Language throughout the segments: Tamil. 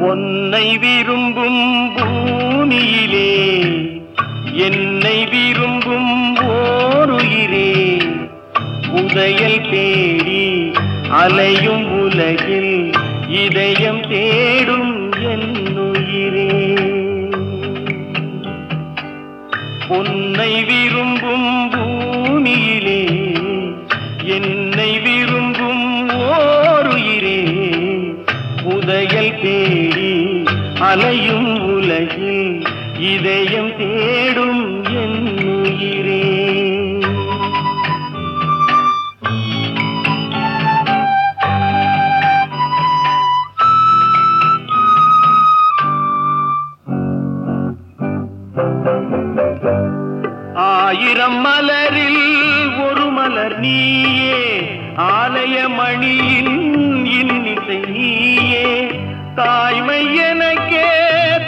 உன்னை விரும்பும் பூமியிலே என்னை விரும்பும் ஓருயிரே. உதயல் தேடி அலையும் உலகில் இதயம் தேடும் என்னுயிரே. உன்னை விரும்பும் பூமியிலே என்னை விரும்பும் ஓருயிரே உதயல் தேடி அலையும் உலகில் இதயம் தேடும் என்னுயிரே ஆயிரம் மலரில் மலர் நீயே ஆலய மணியின் இன்னிசை நீயே. தாய்மை எனக்கே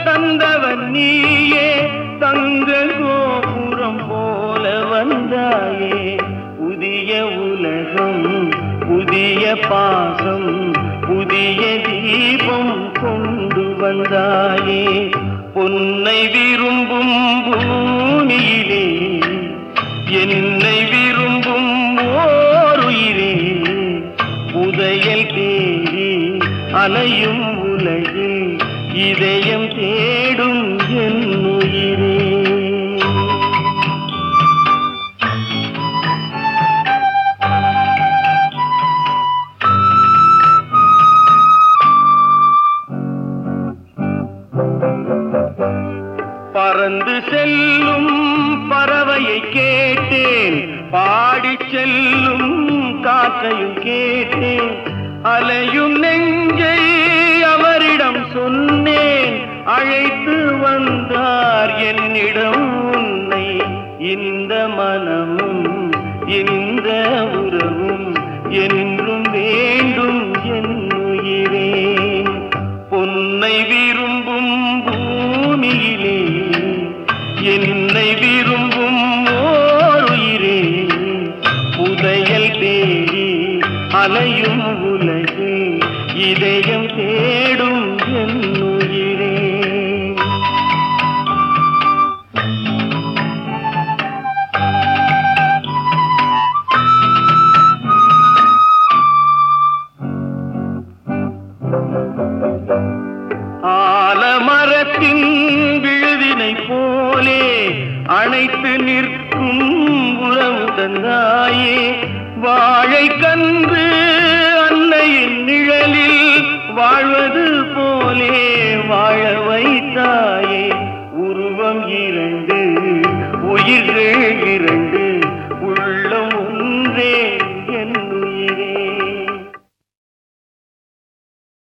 தந்தவன் நீயே தங்க கோபுரம் போல வந்தாயே. புதிய உலகம் புதிய பாசம் புதிய தீபம் கொண்டு வந்தாயே. பொன்னை விரும்பும் பூமியிலே என்னை விரும்பும் அலையும் உலகில் இதயம் தேடும் என்னுயிரே பறந்து செல்லும் பறவையை கேட்டேன். பாடி செல்லும் காற்றையும் கேட்டேன். அலையும் நெஞ்சை அவரிடம் சொன்னேன். அழைத்து வந்தார் என்னிடம் உன்னை. இந்த மனமும் இந்த உறவும் என்றும் வேண்டும் என்னுயிரே பொன்னை விரும்பும் பூமியிலே என்னை விரும்பும் ஓருயிரே. புதையல் தேடி அலையும் உலகு இதயம் தேடும் என்னுயிரே. ஆலமரத்தின் விழுதினை போலே அணைத்து நிற்கும் உறவு தந்தாயே வாழை கன்று वे